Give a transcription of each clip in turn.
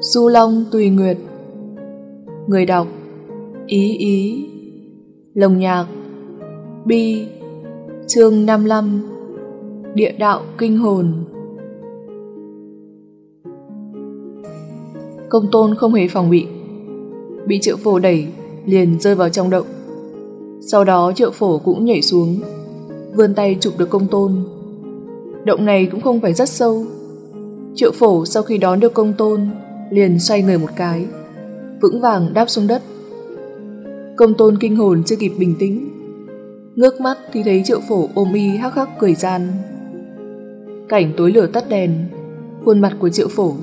Du Long Tùy Nguyệt. Người đọc, Ý Ý. Lồng nhạc, Bi, Chương 55 Địa đạo kinh hồn. Công tôn không hề phòng bị. Bị triệu phổ đẩy, Liền rơi vào trong động. Sau đó triệu phổ cũng nhảy xuống, Vươn tay chụp được công tôn. Động này cũng không phải rất sâu. Triệu phổ sau khi đón được công tôn liền xoay người một cái. Vững vàng đáp xuống đất. Công tôn kinh hồn chưa kịp bình tĩnh. Ngước mắt thì thấy triệu phổ ôm y hắc hắc cười gian. Cảnh tối lửa tắt đèn, khuôn mặt của triệu phổ.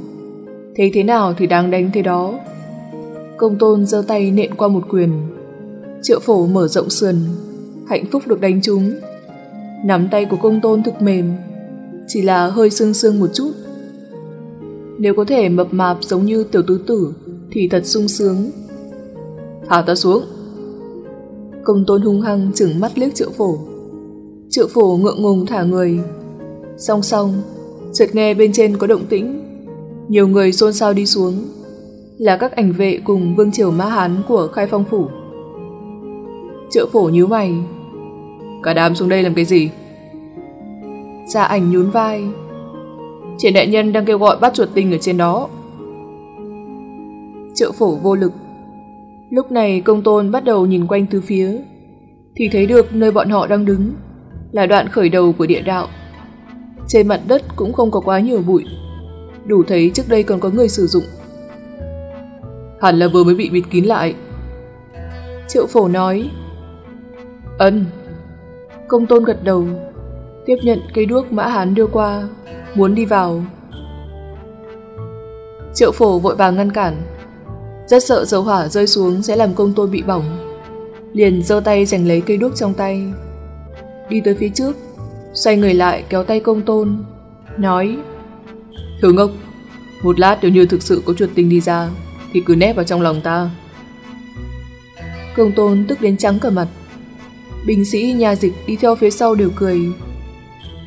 Thấy thế nào thì đáng đánh thế đó. Công tôn giơ tay nện qua một quyền. Triệu phổ mở rộng sườn, hạnh phúc được đánh trúng. Nắm tay của công tôn thực mềm, chỉ là hơi sương sương một chút nếu có thể mập mạp giống như tiểu tứ tử thì thật sung sướng. Thả ta xuống. Công tôn hung hăng chừng mắt liếc triệu phổ. Triệu phổ ngượng ngùng thả người. Song song, chợt nghe bên trên có động tĩnh. Nhiều người xôn xao đi xuống. Là các ảnh vệ cùng vương triều mã hán của khai phong phủ. Triệu phổ nhíu mày. Cả đám xuống đây làm cái gì? Gia ảnh nhún vai, Triển đại nhân đang kêu gọi bắt chuột tinh ở trên đó. Triệu phổ vô lực. Lúc này công tôn bắt đầu nhìn quanh từ phía, thì thấy được nơi bọn họ đang đứng là đoạn khởi đầu của địa đạo. Trên mặt đất cũng không có quá nhiều bụi, đủ thấy trước đây còn có người sử dụng. Hẳn là vừa mới bị bịt kín lại. Triệu phổ nói, Ân. Công tôn gật đầu, tiếp nhận cây đuốc mã hán đưa qua, muốn đi vào. Triệu phổ vội vàng ngăn cản, rất sợ dầu hỏa rơi xuống sẽ làm công tôn bị bỏng. Liền giơ tay giành lấy cây đuốc trong tay, đi tới phía trước, xoay người lại kéo tay công tôn, nói Thiếu ngốc, một lát nếu như thực sự có chuột tinh đi ra, thì cứ nép vào trong lòng ta. Công tôn tức đến trắng cả mặt. Binh sĩ nhà dịch đi theo phía sau đều cười,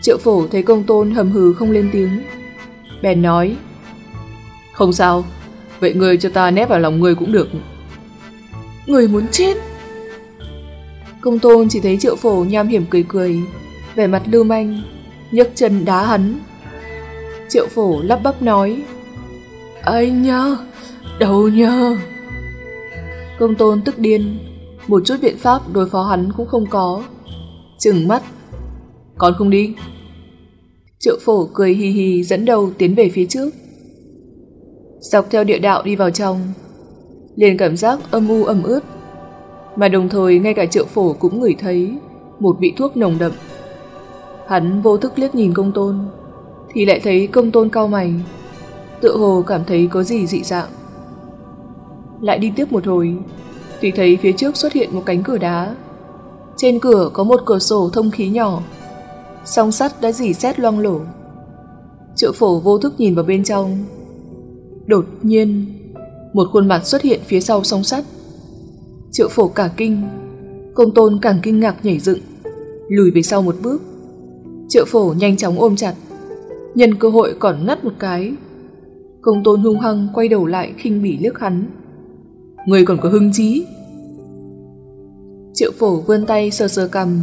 Triệu phổ thấy công tôn hầm hừ không lên tiếng. Bèn nói. Không sao, vậy người cho ta nép vào lòng người cũng được. Người muốn chết. Công tôn chỉ thấy triệu phổ nham hiểm cười cười, vẻ mặt lưu manh, nhấc chân đá hắn. Triệu phổ lắp bắp nói. Anh nhớ, đầu nhớ. Công tôn tức điên, một chút biện pháp đối phó hắn cũng không có. Chừng mắt con không đi. Triệu phổ cười hì hì dẫn đầu tiến về phía trước. Dọc theo địa đạo đi vào trong, liền cảm giác âm u ẩm ướt. Mà đồng thời ngay cả triệu phổ cũng ngửi thấy một vị thuốc nồng đậm. Hắn vô thức liếc nhìn công tôn, thì lại thấy công tôn cao mày, tựa hồ cảm thấy có gì dị dạng. Lại đi tiếp một hồi, thì thấy phía trước xuất hiện một cánh cửa đá. Trên cửa có một cửa sổ thông khí nhỏ, song sắt đã dì xét loang lổ. Triệu phổ vô thức nhìn vào bên trong. Đột nhiên, một khuôn mặt xuất hiện phía sau song sắt. Triệu phổ cả kinh, công tôn càng kinh ngạc nhảy dựng, lùi về sau một bước. Triệu phổ nhanh chóng ôm chặt, nhân cơ hội còn ngắt một cái. Công tôn hung hăng quay đầu lại khinh bỉ liếc hắn. Người còn có hưng trí. Triệu phổ vươn tay sờ sờ cầm,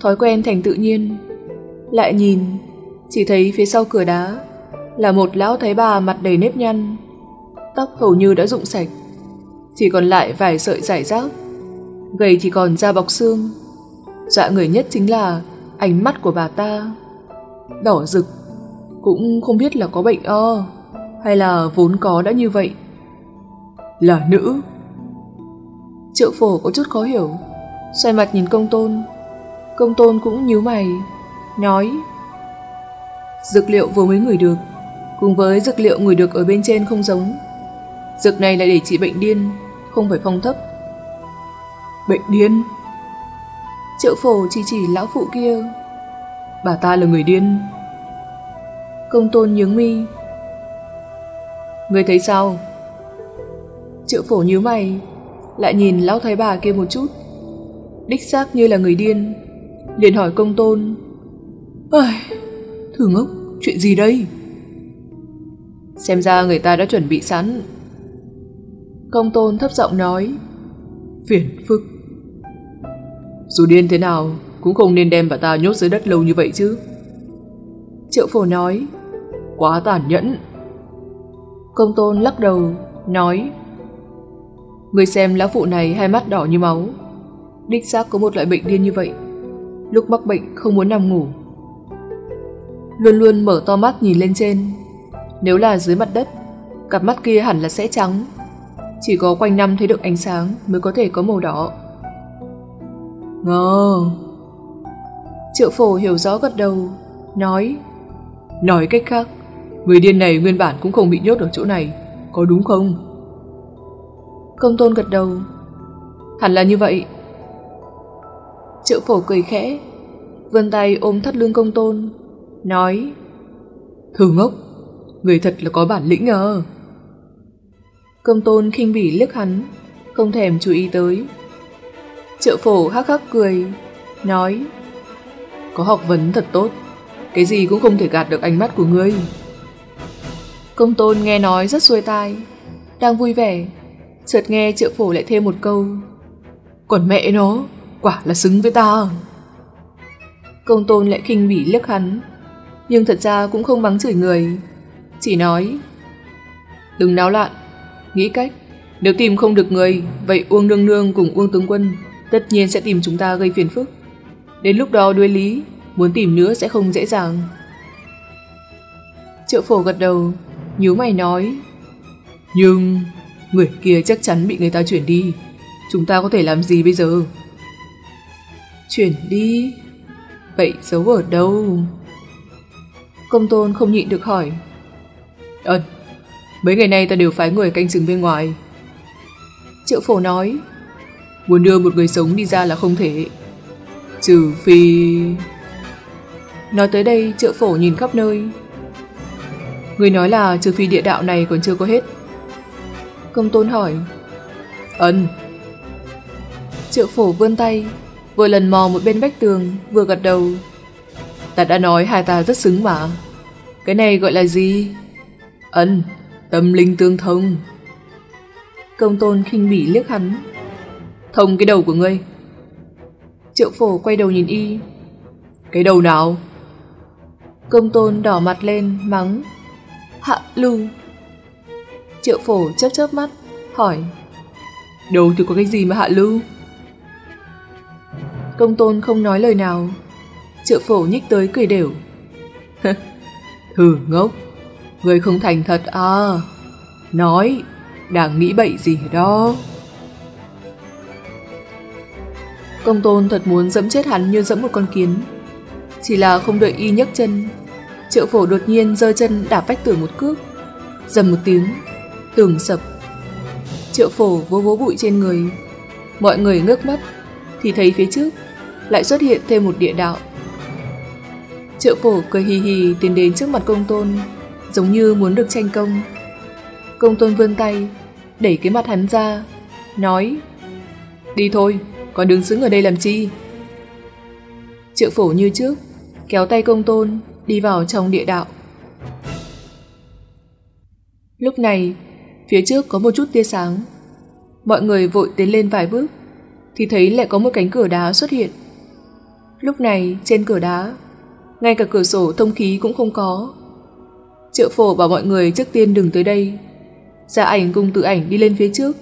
thói quen thành tự nhiên, lại nhìn, chỉ thấy phía sau cửa đá là một lão thái bà mặt đầy nếp nhăn, tóc hầu như đã rụng sạch, chỉ còn lại vài sợi rải rác, gầy thì còn da bọc xương. Dọa người nhất chính là ánh mắt của bà ta, đỏ rực, cũng không biết là có bệnh o hay là vốn có đã như vậy. Là nữ. Triệu phổ có chút khó hiểu, xoay mặt nhìn công tôn. Công tôn cũng nhíu mày, nói. Dược liệu vừa mới ngửi được, Cùng với dược liệu ngửi được ở bên trên không giống. Dược này là để trị bệnh điên, Không phải phong thấp. Bệnh điên? Triệu phổ chỉ chỉ lão phụ kia. Bà ta là người điên. Công tôn nhướng mi. Người thấy sao? Triệu phổ nhíu mày, Lại nhìn lão thái bà kia một chút. Đích xác như là người điên, liền hỏi công tôn. Ơi, thử ngốc, chuyện gì đây? Xem ra người ta đã chuẩn bị sẵn. Công tôn thấp giọng nói. Phiền phức. Dù điên thế nào, cũng không nên đem bà ta nhốt dưới đất lâu như vậy chứ. Triệu phổ nói. Quá tàn nhẫn. Công tôn lắc đầu, nói. Người xem lão phụ này hai mắt đỏ như máu. Đích xác có một loại bệnh điên như vậy. Lúc mắc bệnh không muốn nằm ngủ. Luôn luôn mở to mắt nhìn lên trên. Nếu là dưới mặt đất, cặp mắt kia hẳn là sẽ trắng. Chỉ có quanh năm thấy được ánh sáng mới có thể có màu đỏ. Ngờ. Triệu phổ hiểu rõ gật đầu, nói. Nói cách khác, người điên này nguyên bản cũng không bị nhốt ở chỗ này, có đúng không? Công tôn gật đầu. Hẳn là như vậy. Triệu phổ cười khẽ, vươn tay ôm thắt lưng công tôn, nói Thư ngốc, người thật là có bản lĩnh à. Công tôn khinh bỉ liếc hắn, không thèm chú ý tới. Triệu phổ hắc hắc cười, nói Có học vấn thật tốt, cái gì cũng không thể gạt được ánh mắt của ngươi. Công tôn nghe nói rất xuôi tai, đang vui vẻ, chợt nghe triệu phổ lại thêm một câu. Còn mẹ nó, quả là xứng với ta. Công tôn lại khinh bỉ liếc hắn, nhưng thật ra cũng không mắng chửi người, chỉ nói Đừng náo loạn, nghĩ cách, nếu tìm không được người, vậy Uông Nương Nương cùng Uông Tướng Quân tất nhiên sẽ tìm chúng ta gây phiền phức. Đến lúc đó đối lý, muốn tìm nữa sẽ không dễ dàng. Triệu phổ gật đầu, nhíu mày nói Nhưng người kia chắc chắn bị người ta chuyển đi, chúng ta có thể làm gì bây giờ? Chuyển đi? Vậy giấu ở đâu? Công tôn không nhịn được hỏi. Ơn, mấy ngày nay ta đều phái người canh chừng bên ngoài. Triệu phổ nói, muốn đưa một người sống đi ra là không thể. Trừ phi... Nói tới đây, triệu phổ nhìn khắp nơi. Người nói là trừ phi địa đạo này còn chưa có hết. Công tôn hỏi. Ấn. Triệu phổ vươn tay, vừa lần mò một bên vách tường, vừa gật đầu. Ta đã nói hai ta rất xứng mà. Cái này gọi là gì? Ấn, tâm linh tương thông. Công tôn khinh bỉ liếc hắn. Thông cái đầu của ngươi. Triệu phổ quay đầu nhìn y. Cái đầu nào? Công tôn đỏ mặt lên, mắng. Hạ lưu. Triệu phổ chớp chớp mắt, hỏi. Đầu thì có cái gì mà hạ lưu? Công tôn không nói lời nào. Triệu phổ nhích tới cười đều. Thử ngốc, người không thành thật à? Nói, đang nghĩ bậy gì đó. Công tôn thật muốn dẫm chết hắn như dẫm một con kiến. Chỉ là không đợi y nhấc chân. Triệu phổ đột nhiên giơ chân đạp vách tường một cước. Dầm một tiếng, tường sập. Triệu phổ vỗ vỗ bụi trên người. Mọi người ngước mắt, thì thấy phía trước lại xuất hiện thêm một địa đạo. Triệu phổ cười hì hì tiến đến trước mặt công tôn, giống như muốn được tranh công. Công tôn vươn tay, đẩy cái mặt hắn ra, nói Đi thôi, còn đứng xứng ở đây làm chi? Triệu phổ như trước, kéo tay công tôn, đi vào trong địa đạo. Lúc này, phía trước có một chút tia sáng. Mọi người vội tiến lên vài bước, thì thấy lại có một cánh cửa đá xuất hiện. Lúc này, trên cửa đá, ngay cả cửa sổ thông khí cũng không có. Triệu phổ bảo mọi người trước tiên đừng tới đây. Gia ảnh cùng tự ảnh đi lên phía trước,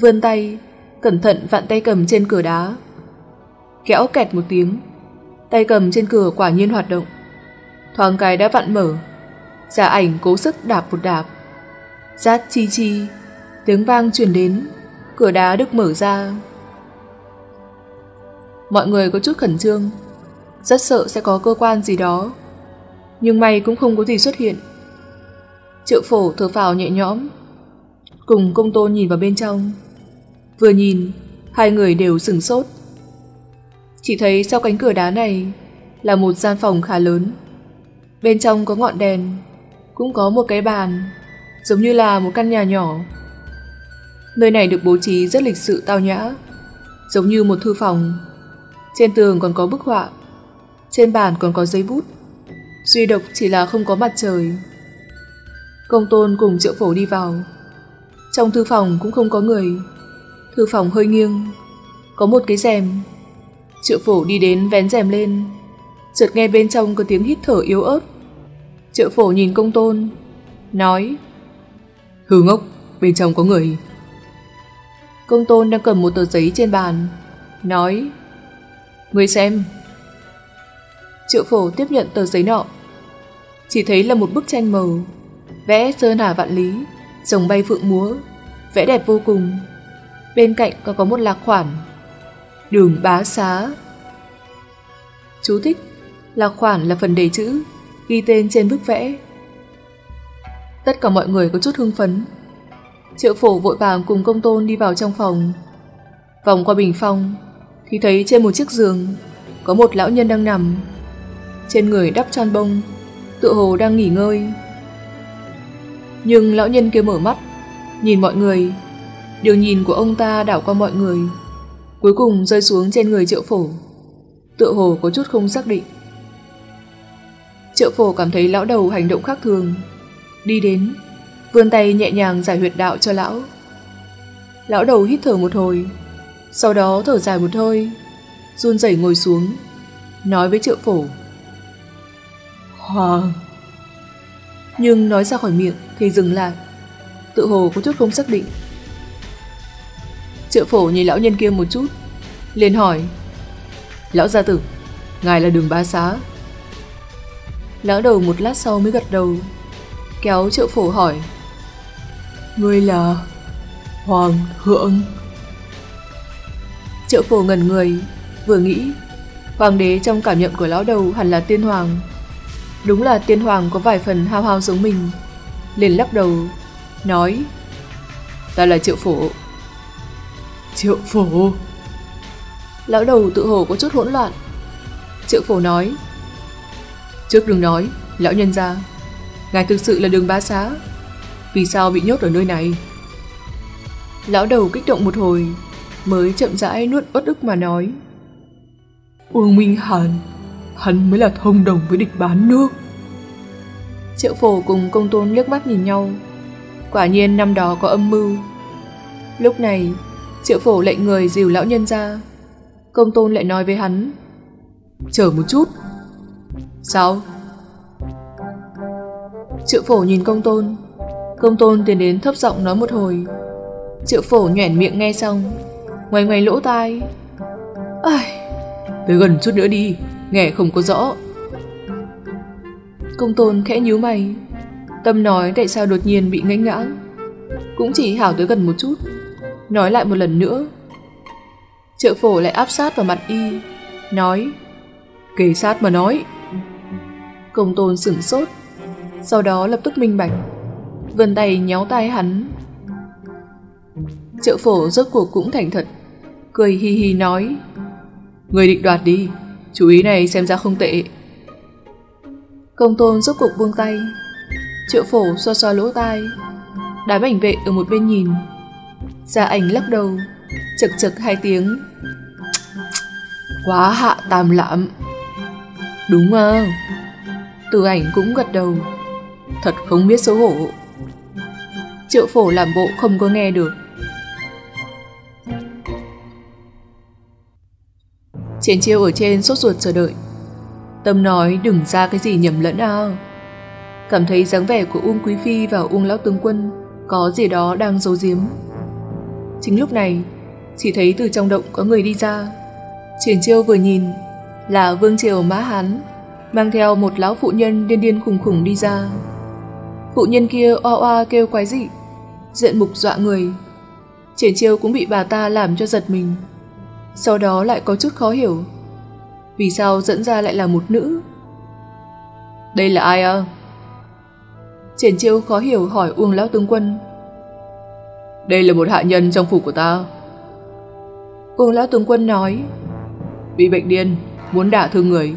vươn tay, cẩn thận vặn tay cầm trên cửa đá. Kéo kẹt một tiếng, tay cầm trên cửa quả nhiên hoạt động. Thoáng cái đã vặn mở, Gia ảnh cố sức đạp một đạp. Rát chi chi, tiếng vang truyền đến, cửa đá được mở ra. Mọi người có chút khẩn trương, rất sợ sẽ có cơ quan gì đó. Nhưng may cũng không có gì xuất hiện. Triệu phổ thở phào nhẹ nhõm, cùng công tôn nhìn vào bên trong. Vừa nhìn, hai người đều sửng sốt. Chỉ thấy sau cánh cửa đá này là một gian phòng khá lớn. Bên trong có ngọn đèn, cũng có một cái bàn, giống như là một căn nhà nhỏ. Nơi này được bố trí rất lịch sự tao nhã, giống như một thư phòng. Trên tường còn có bức họa, trên bàn còn có giấy bút. Duy độc chỉ là không có mặt trời. Công tôn cùng triệu phổ đi vào. Trong thư phòng cũng không có người. Thư phòng hơi nghiêng. Có một cái rèm. Triệu phổ đi đến vén rèm lên. Chợt nghe bên trong có tiếng hít thở yếu ớt. Triệu phổ nhìn công tôn. Nói. Hư ngốc, bên trong có người. Công tôn đang cầm một tờ giấy trên bàn. Nói. Người xem. Triệu phổ tiếp nhận tờ giấy nọ. Chỉ thấy là một bức tranh màu vẽ sơn hà vạn lý, rồng bay phượng múa, vẽ đẹp vô cùng. Bên cạnh còn có một lạc khoản, đường bá xá. Chú thích, lạc khoản là phần đề chữ, ghi tên trên bức vẽ. Tất cả mọi người có chút hưng phấn. Triệu phổ vội vàng cùng công tôn đi vào trong phòng. Vòng qua bình phong, thì thấy trên một chiếc giường có một lão nhân đang nằm. Trên người đắp chăn bông, tựa hồ đang nghỉ ngơi. Nhưng lão nhân kia mở mắt, nhìn mọi người. Đường nhìn của ông ta đảo qua mọi người, cuối cùng rơi xuống trên người triệu phổ. Tựa hồ có chút không xác định. Triệu phổ cảm thấy lão đầu hành động khác thường. Đi đến, vươn tay nhẹ nhàng giải huyệt đạo cho lão. Lão đầu hít thở một hồi, sau đó thở dài một hơi, run rẩy ngồi xuống, nói với triệu phổ. Hoàng! nhưng nói ra khỏi miệng thì dừng lại. Tự hồ có chút không xác định. Triệu phổ nhìn lão nhân kia một chút, liền hỏi. Lão gia tử, ngài là đường bá xá. Lão đầu một lát sau mới gật đầu, kéo triệu phổ hỏi. Ngươi là Hoàng Thượng. Triệu phổ ngẩn người, vừa nghĩ, hoàng đế trong cảm nhận của lão đầu hẳn là tiên hoàng, Đúng là tiên hoàng có vài phần hao hao giống mình. Liền lắc đầu, nói Ta là triệu phổ. Triệu phổ? Lão đầu tự hồ có chút hỗn loạn. Triệu phổ nói Trước đừng nói, lão nhân ra Ngài thực sự là đường bá xá Vì sao bị nhốt ở nơi này Lão đầu kích động một hồi Mới chậm rãi nuốt uất ức mà nói Uông Minh Hàn hắn mới là thông đồng với địch bán nước. Triệu phổ cùng công tôn liếc mắt nhìn nhau. Quả nhiên năm đó có âm mưu. Lúc này, triệu phổ lệnh người dìu lão nhân ra. Công tôn lại nói với hắn. Chờ một chút. Sao? Triệu phổ nhìn công tôn. Công tôn tiến đến thấp giọng nói một hồi. Triệu phổ nhoẻn miệng nghe xong. Ngoài ngoài lỗ tai. Ai... Tới gần chút nữa đi nghe không có rõ. Công tôn khẽ nhíu mày, tâm nói tại sao đột nhiên bị ngã ngãng. Cũng chỉ hảo tới gần một chút, nói lại một lần nữa. Trợ phổ lại áp sát vào mặt y, nói, kề sát mà nói. Công tôn sửng sốt, sau đó lập tức minh bạch, vân tay nhéo tay hắn. Trợ phổ rốt cuộc cũng thành thật, cười hi hi nói, người định đoạt đi. Chú ý này xem ra không tệ. Công tôn rốt cuộc buông tay. Triệu phổ xoa xoa lỗ tai. Đám ảnh vệ ở một bên nhìn. Gia ảnh lắc đầu, chật chật hai tiếng. Quá hạ tàm lãm. Đúng à. Từ ảnh cũng gật đầu. Thật không biết xấu hổ. Triệu phổ làm bộ không có nghe được. Triển chiêu ở trên sốt ruột chờ đợi. Tâm nói đừng ra cái gì nhầm lẫn à. Cảm thấy dáng vẻ của Uông Quý Phi và Uông Lão Tướng Quân có gì đó đang giấu giếm. Chính lúc này, chỉ thấy từ trong động có người đi ra. Triển chiêu vừa nhìn là Vương Triều Mã Hán mang theo một lão phụ nhân điên điên khùng khùng đi ra. Phụ nhân kia oa oa kêu quái dị, diện mục dọa người. Triển chiêu cũng bị bà ta làm cho giật mình sau đó lại có chút khó hiểu. Vì sao dẫn ra lại là một nữ? Đây là ai à? Triển chiêu khó hiểu hỏi Uông Lão Tướng Quân. Đây là một hạ nhân trong phủ của ta. Uông Lão Tướng Quân nói. Bị bệnh điên, muốn đả thương người,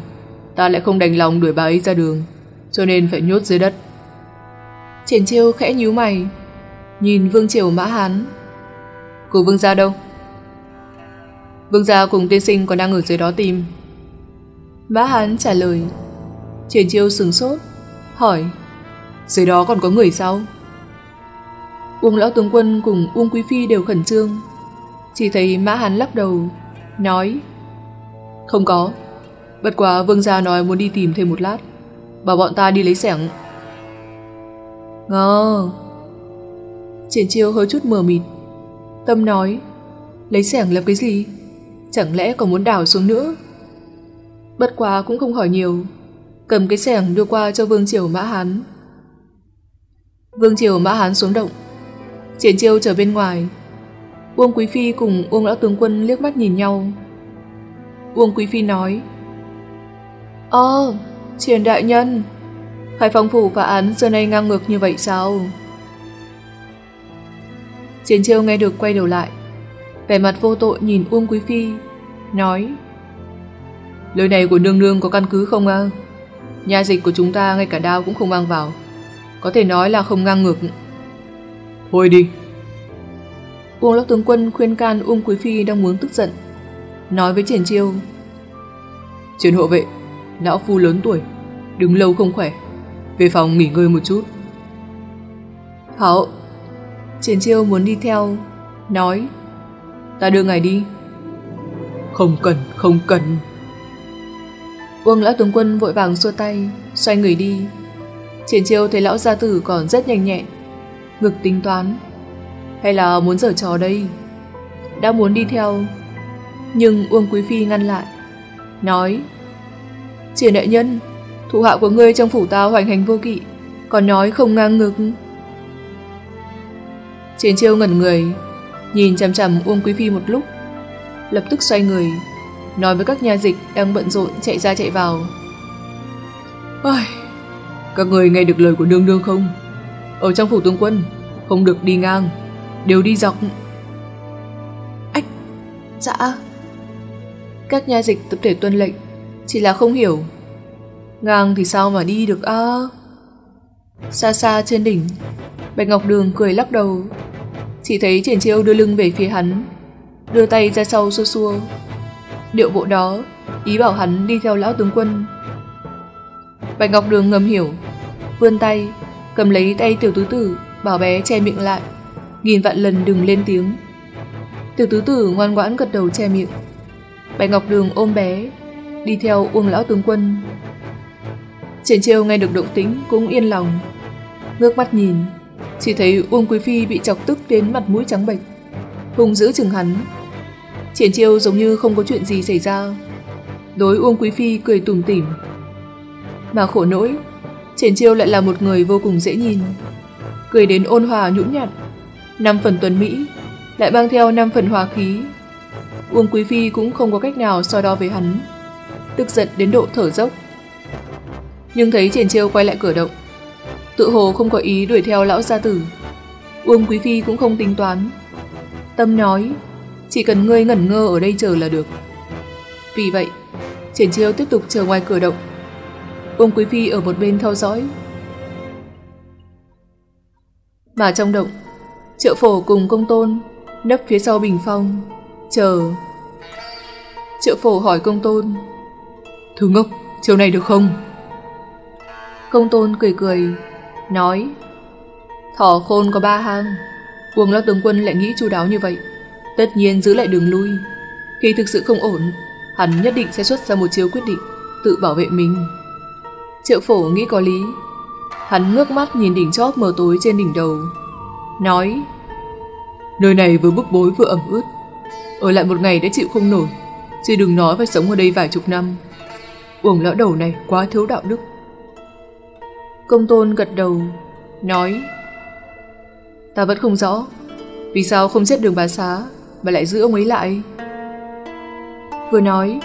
ta lại không đành lòng đuổi bà ấy ra đường, cho nên phải nhốt dưới đất. Triển chiêu khẽ nhíu mày, nhìn Vương Triều Mã Hán. Cô Vương gia đâu? Vương gia cùng tiên sinh còn đang ở dưới đó tìm. Mã Hán trả lời. Triển chiêu sừng sốt, hỏi. Dưới đó còn có người sao? Uông lão tướng quân cùng Uông Quý Phi đều khẩn trương. Chỉ thấy Mã Hán lắc đầu, nói Không có, bất quá vương gia nói muốn đi tìm thêm một lát, bảo bọn ta đi lấy sẻng. Ngờ. Triển chiêu hơi chút mờ mịt. Tâm nói, lấy sẻng làm cái gì? Chẳng lẽ còn muốn đào xuống nữa? Bất quá cũng không hỏi nhiều, cầm cái sẻng đưa qua cho Vương Triều Mã Hán. Vương Triều Mã Hán xuống động, Triển chiêu trở bên ngoài. Uông Quý Phi cùng Uông Lão Tướng Quân liếc mắt nhìn nhau. Uông Quý Phi nói Ơ, Triển Đại Nhân, Hải Phong Phủ phá án giờ nay ngang ngược như vậy sao? Triển chiêu nghe được quay đầu lại, vẻ mặt vô tội nhìn Uông Quý Phi, nói Lời này của nương nương có căn cứ không à? Nhà dịch của chúng ta ngay cả đao cũng không mang vào. Có thể nói là không ngang ngược. Thôi đi. Uông Lão Tướng Quân khuyên can Uông Quý Phi đang muốn tức giận. Nói với Triển Chiêu. Triển hộ vệ, lão phu lớn tuổi, đứng lâu không khỏe. Về phòng nghỉ ngơi một chút. Hảo. Triển Chiêu muốn đi theo, nói. Ta đưa ngài đi. Không cần, không cần. Uông Lão Tướng Quân vội vàng xua tay, xoay người đi. Triển Chiêu thấy lão gia tử còn rất nhanh nhẹn, ngực tính toán. Hay là muốn giở trò đây? Đã muốn đi theo, nhưng Uông Quý Phi ngăn lại, nói Triển đại nhân, thủ hạ của ngươi trong phủ ta hoành hành vô kỵ, còn nói không ngang ngực. Triển chiêu ngẩn người, nhìn chằm chằm Uông Quý Phi một lúc, lập tức xoay người, nói với các nhà dịch đang bận rộn chạy ra chạy vào. Ôi, các người nghe được lời của nương nương không? Ở trong phủ tướng quân Không được đi ngang Đều đi dọc. Ách Dạ. Các nhà dịch tập thể tuân lệnh Chỉ là không hiểu. Ngang thì sao mà đi được à Xa xa trên đỉnh Bạch Ngọc Đường cười lắc đầu chỉ thấy triển chiêu đưa lưng về phía hắn Đưa tay ra sau xua xua Điệu bộ đó Ý bảo hắn đi theo lão tướng quân Bạch Ngọc Đường ngầm hiểu Vươn tay cầm lấy tay tiểu tứ tử, bảo bé che miệng lại, nghìn vạn lần đừng lên tiếng. Tiểu tứ tử ngoan ngoãn gật đầu che miệng. Bạch Ngọc Đường ôm bé, đi theo Uông lão tướng quân. Triển Chiêu nghe được động tĩnh cũng yên lòng, ngước mắt nhìn, chỉ thấy Uông Quý Phi bị chọc tức đến mặt mũi trắng bệch, hung dữ chừng hắn. Triển Chiêu giống như không có chuyện gì xảy ra, đối Uông Quý Phi cười tủm tỉm. Mà khổ nỗi, Triển Chiêu lại là một người vô cùng dễ nhìn. Cười đến ôn hòa nhũn nhặn, năm phần tuần Mỹ, lại mang theo năm phần hòa khí. Uông Quý Phi cũng không có cách nào so đo với hắn, tức giận đến độ thở dốc. Nhưng thấy Triển Chiêu quay lại cửa động, tự hồ không có ý đuổi theo lão gia tử. Uông Quý Phi cũng không tính toán. Tâm nói, chỉ cần ngươi ngẩn ngơ ở đây chờ là được. Vì vậy, Triển Chiêu tiếp tục chờ ngoài cửa động Uông Quý Phi ở một bên theo dõi. Mà trong động, triệu phổ cùng công tôn nấp phía sau bình phong, chờ. Triệu phổ hỏi công tôn, Thứ ngốc, chiều này được không? Công tôn cười cười, nói, Thỏ khôn có ba hang, Uông lão tướng quân lại nghĩ chu đáo như vậy, tất nhiên giữ lại đường lui. Khi thực sự không ổn, hắn nhất định sẽ xuất ra một chiếu quyết định, tự bảo vệ mình. Triệu phổ nghĩ có lý. Hắn ngước mắt nhìn đỉnh chóp mờ tối trên đỉnh đầu. Nói Nơi này vừa bức bối vừa ẩm ướt. Ở lại một ngày đã chịu không nổi. Chứ đừng nói phải sống ở đây vài chục năm. Uổng lão đầu này quá thiếu đạo đức. Công tôn gật đầu. Nói Ta vẫn không rõ. Vì sao không giết đường bà xá mà lại giữ ông ấy lại? Vừa nói,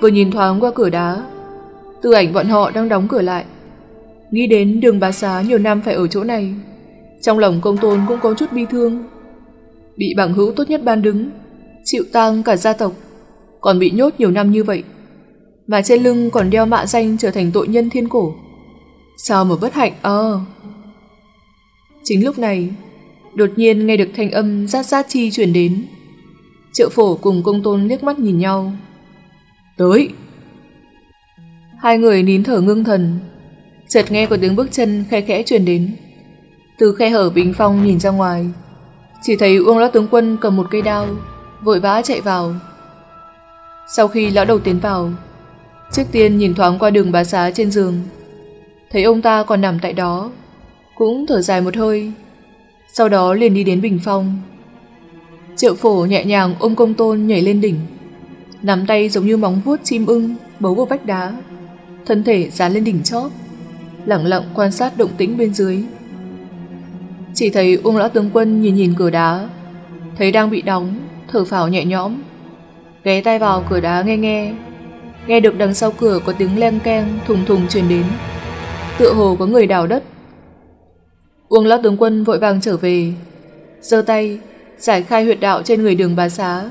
vừa nhìn thoáng qua cửa đá Tư ảnh bọn họ đang đóng cửa lại. Nghĩ đến đường bá xá nhiều năm phải ở chỗ này. Trong lòng công tôn cũng có chút bi thương. Bị bằng hữu tốt nhất ban đứng, chịu tang cả gia tộc, còn bị nhốt nhiều năm như vậy. Mà trên lưng còn đeo mạ danh trở thành tội nhân thiên cổ. Sao mà bất hạnh ờ Chính lúc này, đột nhiên nghe được thanh âm rát rát chi chuyển đến. Triệu phổ cùng công tôn liếc mắt nhìn nhau. Tới! Hai người nín thở ngưng thần, chợt nghe có tiếng bước chân khe khẽ truyền đến. Từ khe hở bình phong nhìn ra ngoài, chỉ thấy Uông Lão Tướng Quân cầm một cây đao, vội vã chạy vào. Sau khi lão đầu tiến vào, trước tiên nhìn thoáng qua đường bá xá trên giường, thấy ông ta còn nằm tại đó, cũng thở dài một hơi, sau đó liền đi đến bình phong. Triệu phổ nhẹ nhàng ôm công tôn nhảy lên đỉnh, nắm tay giống như móng vuốt chim ưng bấu vào vách đá, thân thể dán lên đỉnh chóp, lặng lặng quan sát động tĩnh bên dưới. Chỉ thấy Uông Lão Tướng Quân nhìn nhìn cửa đá, thấy đang bị đóng, thở phào nhẹ nhõm. Ghé tay vào cửa đá nghe nghe, nghe được đằng sau cửa có tiếng leng keng thùng thùng truyền đến. Tựa hồ có người đào đất. Uông Lão Tướng Quân vội vàng trở về, giơ tay, giải khai huyệt đạo trên người đường bà xá,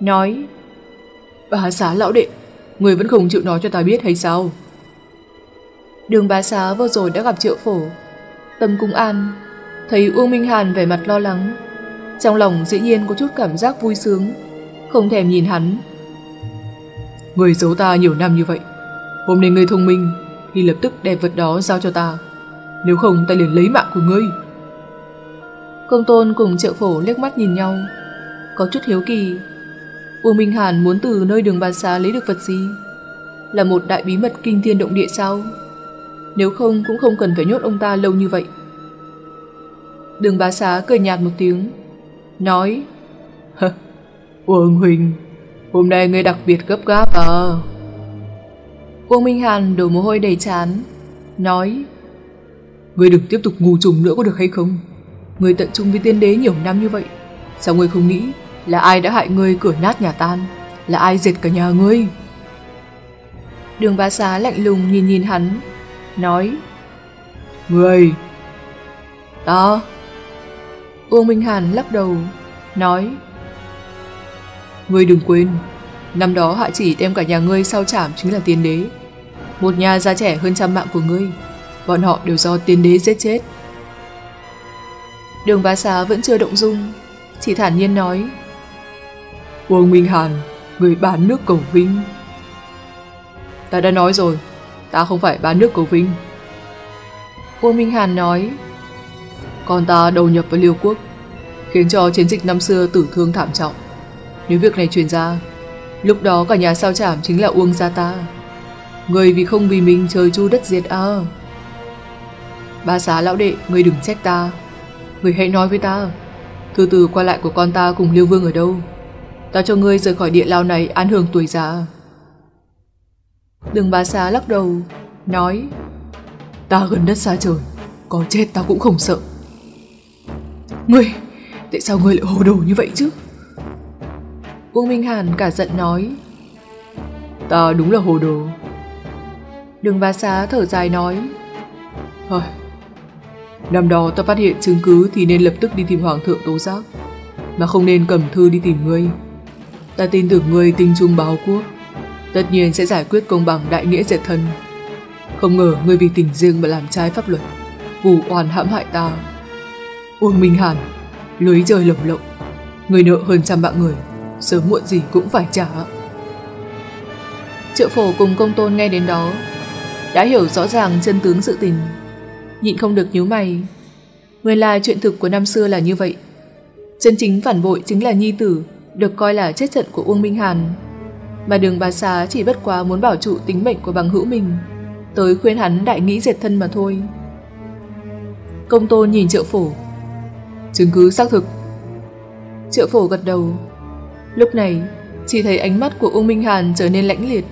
nói Bà xá lão đệ, người vẫn không chịu nói cho ta biết hay sao? Đường bá xá vừa rồi đã gặp triệu phổ, tâm cung an, thấy Uông Minh Hàn vẻ mặt lo lắng. Trong lòng dĩ nhiên có chút cảm giác vui sướng, không thèm nhìn hắn. Người giấu ta nhiều năm như vậy, hôm nay người thông minh thì lập tức đem vật đó giao cho ta. Nếu không ta liền lấy mạng của ngươi. Công tôn cùng triệu phổ liếc mắt nhìn nhau, có chút hiếu kỳ. Uông Minh Hàn muốn từ nơi đường bàn xá lấy được vật gì? Là một đại bí mật kinh thiên động địa sao? Nếu không cũng không cần phải nhốt ông ta lâu như vậy. Đường bá xá cười nhạt một tiếng, nói Uông Huỳnh, hôm nay ngươi đặc biệt gấp gáp à? Uông Minh Hàn đổ mồ hôi đầy chán, nói Ngươi đừng tiếp tục ngu trùng nữa có được hay không? Ngươi tận trung với tiên đế nhiều năm như vậy, sao ngươi không nghĩ là ai đã hại ngươi cửa nát nhà tan, là ai diệt cả nhà ngươi? Đường bá xá lạnh lùng nhìn nhìn hắn, nói "Ngươi, Ta Uông Minh Hàn lắc đầu Nói Ngươi đừng quên Năm đó hạ chỉ đem cả nhà ngươi sao chảm chính là tiên đế một nhà già trẻ hơn trăm mạng của ngươi. Bọn họ đều do tiên đế giết chết. Đường bá xá vẫn chưa động dung. Chỉ thản nhiên nói Uông Minh Hàn, Người bán nước cầu vinh. Ta đã nói rồi, Ta không phải bán nước cầu vinh. Uông Minh Hàn nói, Con ta đầu nhập vào liêu quốc, Khiến cho chiến dịch năm xưa tử thương thảm trọng. Nếu việc này truyền ra, Lúc đó cả nhà sao chảm chính là Uông gia ta. Người vì không vì mình trời chu đất diệt à. Ba xá lão đệ, Người đừng trách ta. Người hãy nói với ta. Thư từ qua lại của con ta cùng Liêu Vương ở đâu? Ta cho ngươi rời khỏi địa lao này an hưởng tuổi già. Đường bá xá lắc đầu, Nói, Ta gần đất xa trời, Có chết ta cũng không sợ. Ngươi, Tại sao ngươi lại hồ đồ như vậy chứ? Uông Minh Hàn cả giận nói, Ta đúng là hồ đồ. Đường bá xá, thở dài nói. Thôi, Năm đó ta phát hiện chứng cứ Thì nên lập tức đi tìm Hoàng thượng tố giác. Mà không nên cầm thư đi tìm ngươi. Ta tin tưởng ngươi tinh trung báo quốc. Tất nhiên sẽ giải quyết công bằng đại nghĩa diệt thân. Không ngờ ngươi vì tình riêng mà làm trái pháp luật, Vụ oan hãm hại ta. Uông Minh Hàn, Lưới trời lồng lộng. Người nợ hơn trăm bạn người, Sớm muộn gì cũng phải trả. Triệu phổ cùng công tôn nghe đến đó đã hiểu rõ ràng chân tướng sự tình Nhịn không được nhíu mày Nguyên lai chuyện thực của năm xưa là như vậy Chân chính phản bội chính là nhi tử Được coi là chết trận của Uông Minh Hàn mà đường bà xá chỉ bất quá muốn bảo trụ tính mệnh của bằng hữu mình, tới khuyên hắn đại nghĩ diệt thân mà thôi. Công tôn nhìn triệu phổ. Chứng cứ xác thực. Triệu phổ gật đầu. Lúc này, chỉ thấy ánh mắt của uông Minh Hàn trở nên lãnh liệt.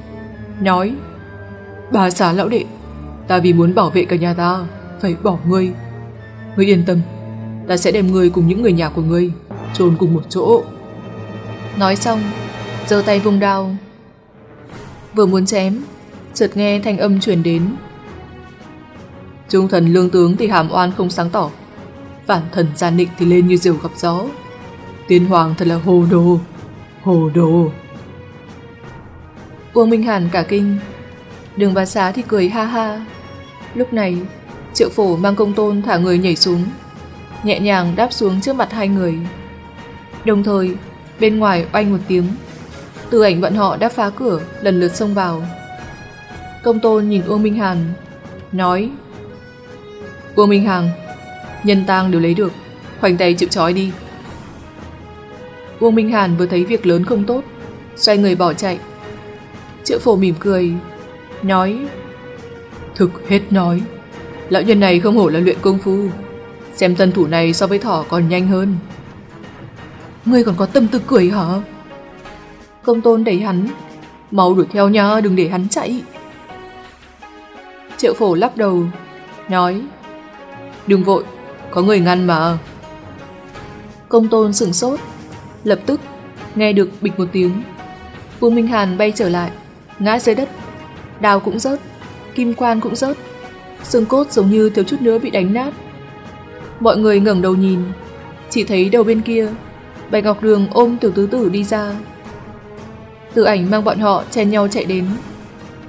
Nói, bà xá lão đệ, ta vì muốn bảo vệ cả nhà ta, phải bỏ ngươi. Ngươi yên tâm, ta sẽ đem ngươi cùng những người nhà của ngươi chôn cùng một chỗ. Nói xong, giơ tay vung đao. Vừa muốn chém, chợt nghe thanh âm truyền đến. Trung thần lương tướng thì hàm oan không sáng tỏ, phản thần gian nịnh thì lên như diều gặp gió. Tiên hoàng thật là hồ đồ, hồ đồ. Uông Minh Hàn cả kinh, đường bà xá thì cười ha ha. Lúc này, triệu phổ mang công tôn thả người nhảy xuống, nhẹ nhàng đáp xuống trước mặt hai người. Đồng thời, bên ngoài oanh một tiếng, từ ảnh bọn họ đã phá cửa, lần lượt xông vào. Công tôn nhìn Uông Minh Hàn, nói Uông Minh hàn nhân tang đều lấy được, khoanh tay chịu trói đi. Uông Minh Hàn vừa thấy việc lớn không tốt, xoay người bỏ chạy. Triệu phổ mỉm cười, nói Thực hết nói, lão nhân này không hổ là luyện công phu, xem tân thủ này so với thỏ còn nhanh hơn. Ngươi còn có tâm tư cười hả? Công tôn đẩy hắn, mau đuổi theo nha, đừng để hắn chạy. Triệu phổ lắc đầu, nói Đừng vội, có người ngăn mà. Công tôn sửng sốt, lập tức nghe được bịch một tiếng. Vương Minh Hàn bay trở lại, ngã dưới đất, đào cũng rớt, kim quan cũng rớt, xương cốt giống như thiếu chút nữa bị đánh nát. Mọi người ngẩng đầu nhìn, chỉ thấy đầu bên kia, Bạch Ngọc Đường ôm tiểu tứ tử đi ra. Tử ảnh mang bọn họ chen nhau chạy đến,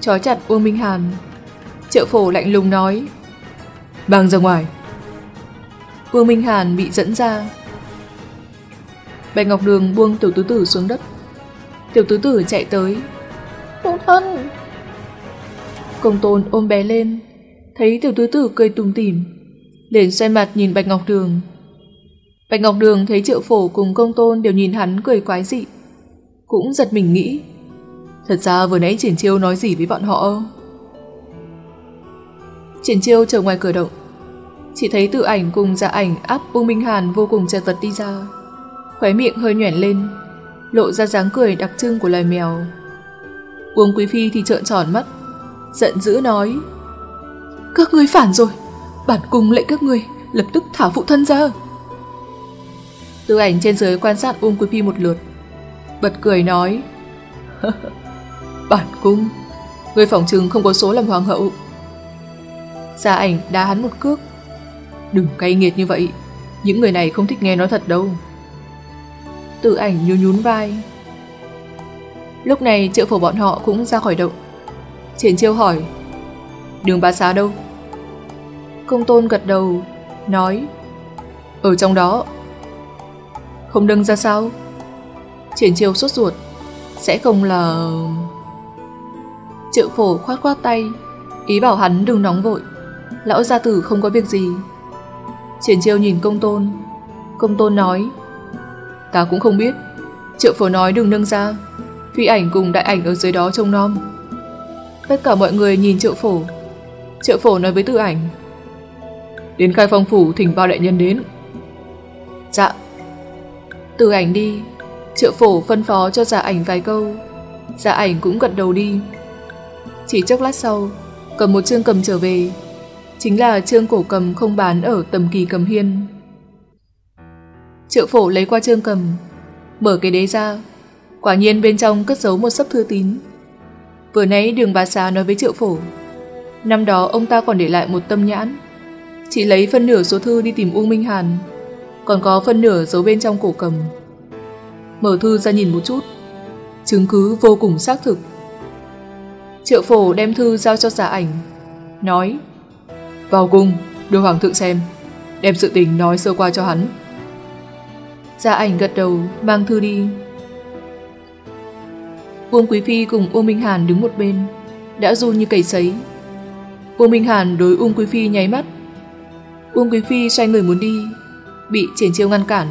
trói chặt Uông Minh Hàn. Triệu phổ lạnh lùng nói, Bang ra ngoài. Vương Minh Hàn bị dẫn ra. Bạch Ngọc Đường buông tiểu tứ tử xuống đất. Tiểu tứ tử chạy tới. Phụ thân! Công tôn ôm bé lên, thấy tiểu tứ tử cười tùng tỉm, liền xoay mặt nhìn Bạch Ngọc Đường. Bạch Ngọc Đường thấy triệu phổ cùng công tôn đều nhìn hắn cười quái dị. Cũng giật mình nghĩ. Thật ra vừa nãy triển chiêu nói gì với bọn họ? Triển chiêu chờ ngoài cửa động. Chỉ thấy tự ảnh cùng dạ ảnh áp U Minh Hàn vô cùng chật vật đi ra. Khóe miệng hơi nhoẻn lên, lộ ra dáng cười đặc trưng của loài mèo. Uông Quý Phi thì trợn tròn mắt, giận dữ nói Các ngươi phản rồi, bản cung lệnh các ngươi lập tức thả phụ thân ra. Tư ảnh trên dưới quan sát ung Quý Phi một lượt, bật cười nói Bản cung, người phỏng chừng không có số làm hoàng hậu. Gia ảnh đá hắn một cước. Đừng cay nghiệt như vậy, những người này không thích nghe nói thật đâu. Tự ảnh nhún nhún vai. Lúc này triệu phổ bọn họ cũng ra khỏi động. Triển chiêu hỏi, đường bá xá đâu? Công tôn gật đầu, nói, ở trong đó. Không đâng ra sao? Triển chiêu sốt ruột, sẽ không là... Triệu phổ khoát khoát tay, ý bảo hắn đừng nóng vội. Lão gia tử không có việc gì. Triển chiêu nhìn công tôn. Công tôn nói, Ta cũng không biết. Triệu phổ nói đừng nâng ra. Phi ảnh cùng đại ảnh ở dưới đó trông nom. Tất cả mọi người nhìn triệu phổ. Triệu phổ nói với tư ảnh. Đến khai phong phủ thỉnh bao đại nhân đến. Dạ. Tư ảnh đi. Triệu phổ phân phó cho giả ảnh vài câu. Giả ảnh cũng gật đầu đi. Chỉ chốc lát sau, cầm một chương cầm trở về. Chính là chương cổ cầm không bán ở tầm kỳ cầm hiên. Triệu phổ lấy qua trương cầm, mở cái đế ra. Quả nhiên bên trong cất giấu một sấp thư tín. Vừa nãy đường bà xá nói với triệu phổ. Năm đó ông ta còn để lại một tâm nhãn. chị lấy phân nửa số thư đi tìm Uông Minh Hàn. Còn có phân nửa giấu bên trong cổ cầm. Mở thư ra nhìn một chút. Chứng cứ vô cùng xác thực. Triệu phổ đem thư giao cho giả ảnh. Nói. Vào cung đưa Hoàng thượng xem. Đem sự tình nói sơ qua cho hắn. giả ảnh gật đầu, mang thư đi. Uông Quý Phi cùng Uông Minh Hàn đứng một bên, đã run như cầy sấy. Uông Minh Hàn đối Uông Quý Phi nháy mắt. Uông Quý Phi xoay người muốn đi, bị triển chiêu ngăn cản.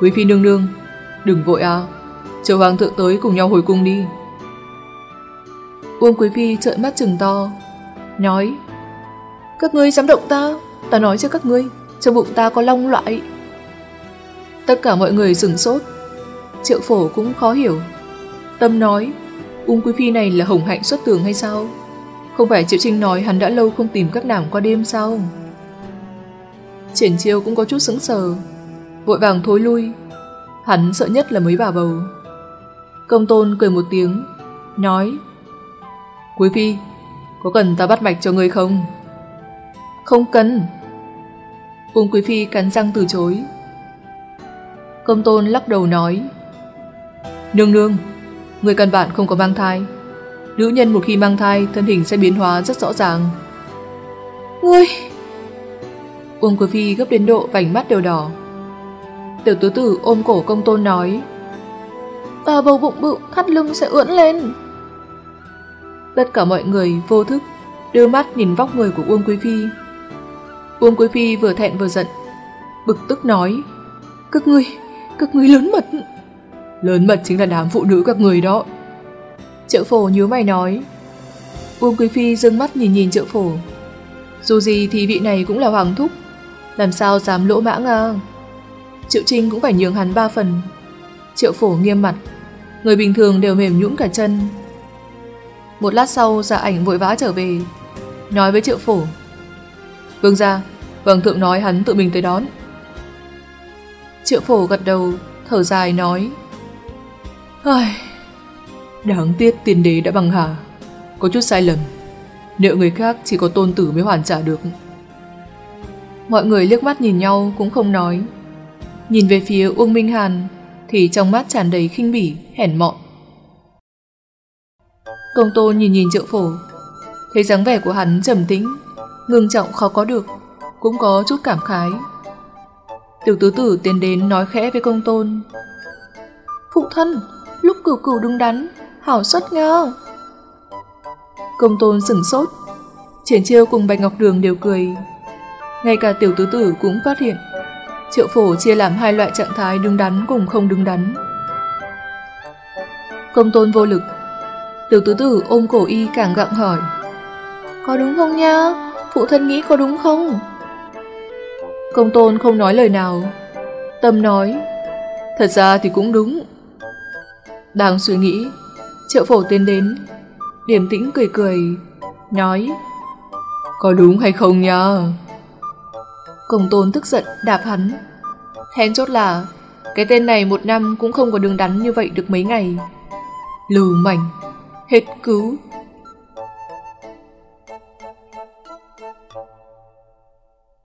Quý Phi nương nương, đừng vội à, chờ Hoàng thượng tới cùng nhau hồi cung đi. Uông Quý Phi trợn mắt trừng to, nói Các ngươi dám động ta, ta nói cho các ngươi, trong bụng ta có long loại. Tất cả mọi người sửng sốt. Triệu phổ cũng khó hiểu. Tâm nói, ung quý phi này là hồng hạnh xuất tường hay sao? Không phải Triệu Trinh nói hắn đã lâu không tìm các nàng qua đêm sao? Triển chiêu cũng có chút sững sờ, vội vàng thối lui. Hắn sợ nhất là mấy bà bầu. Công tôn cười một tiếng, nói Quý phi, có cần ta bắt mạch cho người không? Không cần. Ung quý phi cắn răng từ chối, Công tôn lắc đầu nói Nương nương Người căn bản không có mang thai. Nữ nhân một khi mang thai Thân hình sẽ biến hóa rất rõ ràng. Ngươi Uông Quý Phi gấp đến độ vành mắt đều đỏ. Tiểu tứ tử ôm cổ công tôn nói Ta bầu bụng bự Thắt lưng sẽ ưỡn lên. Tất cả mọi người vô thức đưa mắt nhìn vóc người của Uông Quý Phi. Uông Quý Phi vừa thẹn vừa giận, bực tức nói, các ngươi, các ngươi lớn mật. Lớn mật chính là đám phụ nữ các người đó. Triệu phổ nhớ mày nói. Uông Quý Phi dương mắt nhìn nhìn triệu phổ. Dù gì thì vị này cũng là hoàng thúc, làm sao dám lỗ mãng à. Triệu Trinh cũng phải nhường hắn ba phần. Triệu phổ nghiêm mặt, người bình thường đều mềm nhũn cả chân. Một lát sau giả ảnh vội vã trở về, nói với triệu phổ. Vương gia, Vương thượng nói hắn tự mình tới đón. Triệu phổ gật đầu, thở dài nói. Ai... Đáng tiếc tiền đế đã bằng hà, có chút sai lầm. Nợ người khác chỉ có tôn tử mới hoàn trả được. Mọi người liếc mắt nhìn nhau cũng không nói. Nhìn về phía Uông Minh Hàn thì trong mắt tràn đầy khinh bỉ, hèn mọn. Công tôn nhìn nhìn triệu phổ, thấy dáng vẻ của hắn trầm tĩnh, ngưng trọng khó có được, cũng có chút cảm khái. Tiểu tứ tử tiến đến nói khẽ với công tôn. Phụ thân, lúc cửu cửu đúng đắn, hảo xuất ngơ. Công tôn sửng sốt, triển chiêu cùng Bạch Ngọc Đường đều cười. Ngay cả tiểu tứ tử cũng phát hiện, triệu phổ chia làm hai loại trạng thái đứng đắn cùng không đứng đắn. Công tôn vô lực, tiểu tứ tử ôm cổ y càng gặng hỏi. Có đúng không nha? Phụ thân nghĩ có đúng không? Công tôn không nói lời nào. Tâm nói, thật ra thì cũng đúng. Đang suy nghĩ, triệu phổ tiến đến, điểm tĩnh cười cười, nói, có đúng hay không nha? Công tôn tức giận đạp hắn. Then chốt là, cái tên này một năm cũng không có đường đắn như vậy được mấy ngày. Lù mảnh, hết cứu,